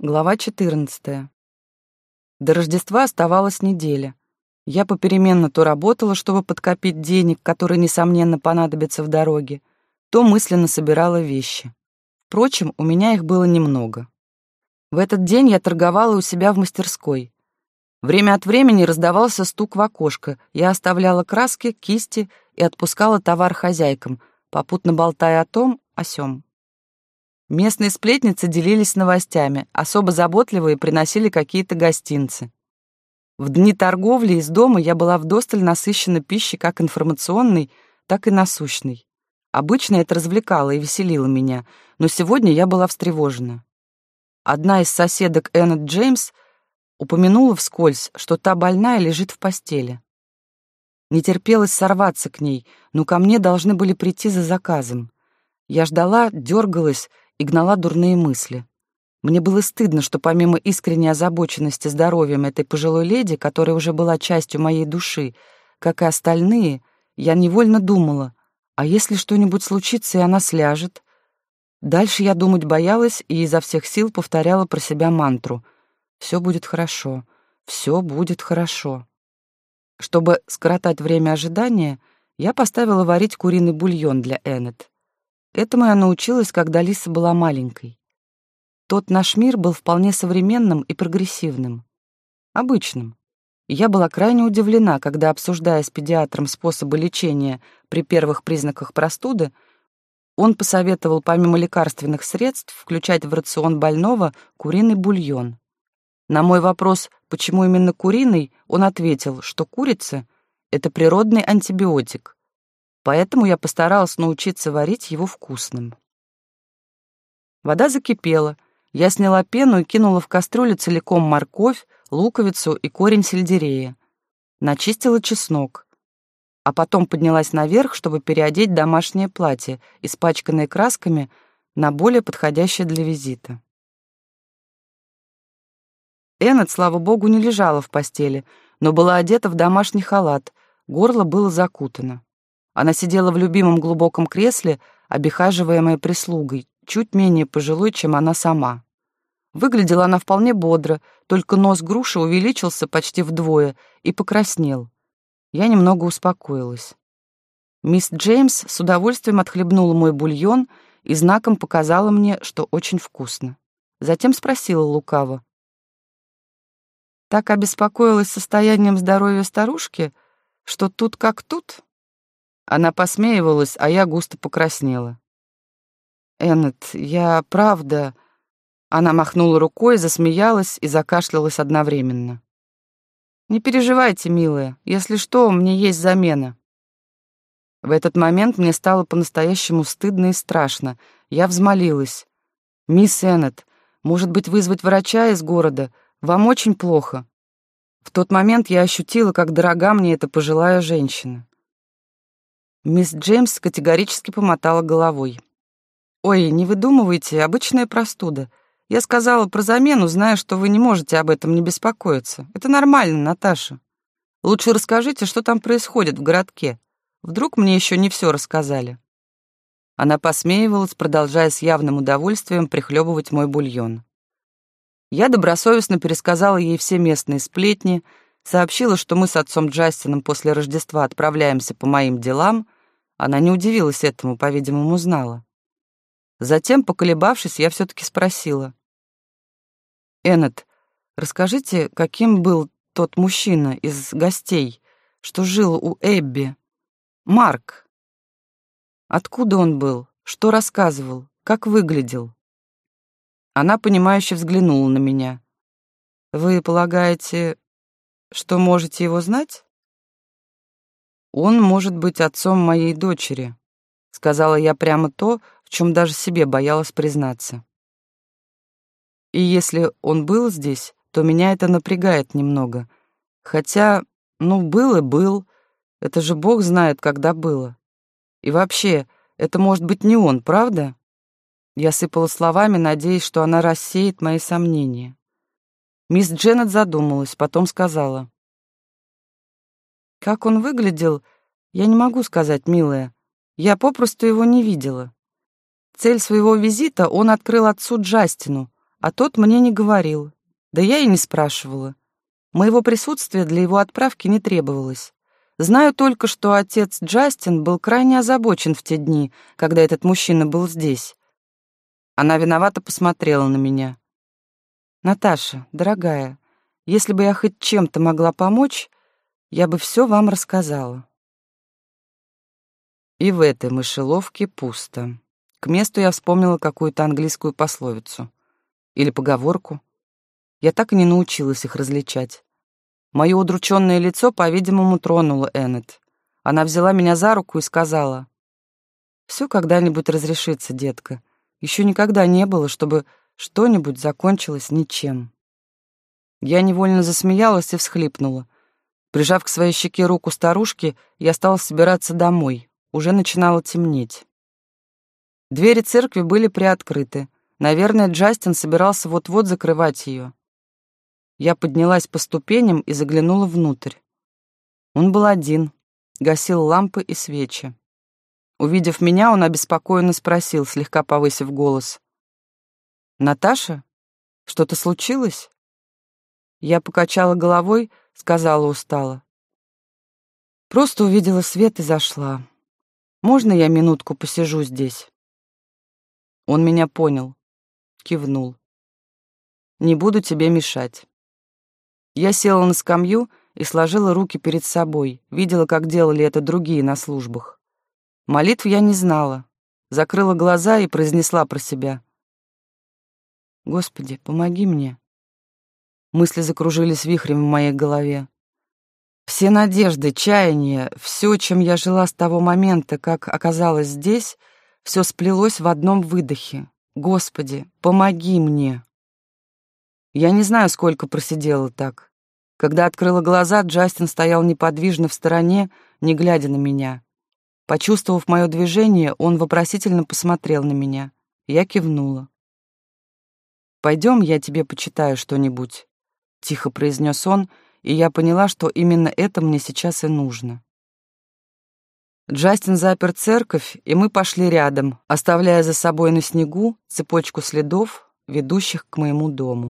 Глава 14. До Рождества оставалась неделя. Я попеременно то работала, чтобы подкопить денег, которые, несомненно, понадобятся в дороге, то мысленно собирала вещи. Впрочем, у меня их было немного. В этот день я торговала у себя в мастерской. Время от времени раздавался стук в окошко, я оставляла краски, кисти и отпускала товар хозяйкам, попутно болтая о том, о сём. Местные сплетницы делились новостями, особо заботливые приносили какие-то гостинцы. В дни торговли из дома я была вдосталь насыщена пищей как информационной, так и насущной. Обычно это развлекало и веселило меня, но сегодня я была встревожена. Одна из соседок Эннет Джеймс упомянула вскользь, что та больная лежит в постели. Не терпелось сорваться к ней, но ко мне должны были прийти за заказом. Я ждала, дергалась и гнала дурные мысли. Мне было стыдно, что помимо искренней озабоченности здоровьем этой пожилой леди, которая уже была частью моей души, как и остальные, я невольно думала, а если что-нибудь случится, и она сляжет? Дальше я думать боялась и изо всех сил повторяла про себя мантру «Все будет хорошо, все будет хорошо». Чтобы скоротать время ожидания, я поставила варить куриный бульон для Эннет. Этому я научилась, когда Лиса была маленькой. Тот наш мир был вполне современным и прогрессивным. Обычным. Я была крайне удивлена, когда, обсуждая с педиатром способы лечения при первых признаках простуды, он посоветовал помимо лекарственных средств включать в рацион больного куриный бульон. На мой вопрос, почему именно куриный, он ответил, что курица — это природный антибиотик, поэтому я постаралась научиться варить его вкусным. Вода закипела, я сняла пену и кинула в кастрюлю целиком морковь, луковицу и корень сельдерея. Начистила чеснок, а потом поднялась наверх, чтобы переодеть домашнее платье, испачканное красками, на более подходящее для визита. Эннет, слава богу, не лежала в постели, но была одета в домашний халат, горло было закутано. Она сидела в любимом глубоком кресле, обихаживаемая прислугой, чуть менее пожилой, чем она сама. Выглядела она вполне бодро, только нос груши увеличился почти вдвое и покраснел. Я немного успокоилась. Мисс Джеймс с удовольствием отхлебнула мой бульон и знаком показала мне, что очень вкусно. Затем спросила лукаво. Так обеспокоилась состоянием здоровья старушки, что тут как тут? Она посмеивалась, а я густо покраснела. «Эннет, я правда...» Она махнула рукой, засмеялась и закашлялась одновременно. «Не переживайте, милая, если что, мне есть замена». В этот момент мне стало по-настоящему стыдно и страшно. Я взмолилась. «Мисс Эннет, может быть, вызвать врача из города? Вам очень плохо». В тот момент я ощутила, как дорога мне эта пожилая женщина. Мисс Джеймс категорически помотала головой. «Ой, не выдумывайте, обычная простуда. Я сказала про замену, зная, что вы не можете об этом не беспокоиться. Это нормально, Наташа. Лучше расскажите, что там происходит в городке. Вдруг мне еще не все рассказали». Она посмеивалась, продолжая с явным удовольствием прихлебывать мой бульон. Я добросовестно пересказала ей все местные сплетни, сообщила, что мы с отцом Джастином после Рождества отправляемся по моим делам — она не удивилась этому, по-видимому, знала. Затем, поколебавшись, я все-таки спросила. «Эннет, расскажите, каким был тот мужчина из гостей, что жил у Эбби? Марк. Откуда он был? Что рассказывал? Как выглядел?» Она, понимающе взглянула на меня. «Вы полагаете, что можете его знать?» «Он может быть отцом моей дочери», — сказала я прямо то, в чем даже себе боялась признаться. И если он был здесь, то меня это напрягает немного. Хотя, ну, был и был. Это же Бог знает, когда было. И вообще, это может быть не он, правда? Я сыпала словами, надеясь, что она рассеет мои сомнения. Мисс Дженнет задумалась, потом сказала. Как он выглядел, я не могу сказать, милая. Я попросту его не видела. Цель своего визита он открыл отцу Джастину, а тот мне не говорил. Да я и не спрашивала. Моего присутствия для его отправки не требовалось. Знаю только, что отец Джастин был крайне озабочен в те дни, когда этот мужчина был здесь. Она виновато посмотрела на меня. «Наташа, дорогая, если бы я хоть чем-то могла помочь, я бы все вам рассказала». И в этой мышеловке пусто. К месту я вспомнила какую-то английскую пословицу. Или поговорку. Я так и не научилась их различать. Мое удрученное лицо, по-видимому, тронуло Эннет. Она взяла меня за руку и сказала, «Все когда-нибудь разрешится, детка. Еще никогда не было, чтобы что-нибудь закончилось ничем». Я невольно засмеялась и всхлипнула. Прижав к своей щеке руку старушки, я стала собираться домой. Уже начинало темнеть. Двери церкви были приоткрыты. Наверное, Джастин собирался вот-вот закрывать ее. Я поднялась по ступеням и заглянула внутрь. Он был один, гасил лампы и свечи. Увидев меня, он обеспокоенно спросил, слегка повысив голос. «Наташа, что-то случилось?» Я покачала головой, сказала устало. Просто увидела свет и зашла. Можно я минутку посижу здесь?» Он меня понял, кивнул. «Не буду тебе мешать». Я села на скамью и сложила руки перед собой, видела, как делали это другие на службах. Молитв я не знала, закрыла глаза и произнесла про себя. «Господи, помоги мне». Мысли закружились вихрем в моей голове. Все надежды, чаяния, все, чем я жила с того момента, как оказалась здесь, все сплелось в одном выдохе. Господи, помоги мне. Я не знаю, сколько просидела так. Когда открыла глаза, Джастин стоял неподвижно в стороне, не глядя на меня. Почувствовав мое движение, он вопросительно посмотрел на меня. Я кивнула. «Пойдем, я тебе почитаю что-нибудь», — тихо произнес он, — и я поняла, что именно это мне сейчас и нужно. Джастин запер церковь, и мы пошли рядом, оставляя за собой на снегу цепочку следов, ведущих к моему дому.